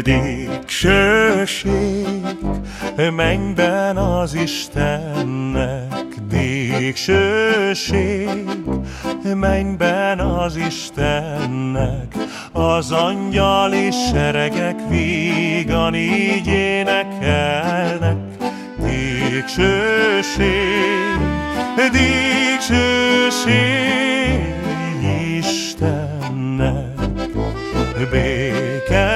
Dicsőség mennyben az Istennek, dicsőség mennyben az Istennek, az angyali seregek vígan így énekelnek. Dicsőség, dicsőség Istennek, békesség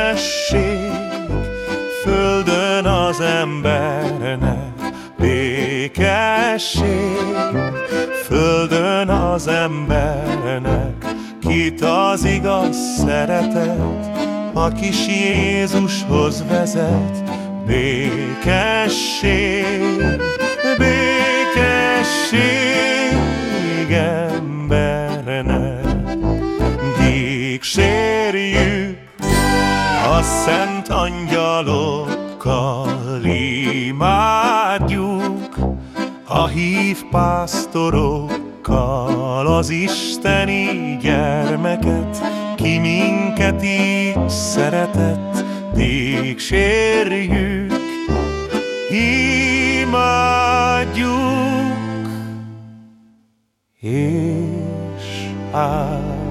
földön az embernek, békesség földön az embernek, kit az igaz szeretet, a kis Jézushoz vezet, békesség, békesség embernek. Dígsérjük a szent angyalokkal, imádjuk a hív pásztorokkal az isteni gyermeket, ki minket így szeretett, dicsérjük, imádjuk és áldjuk.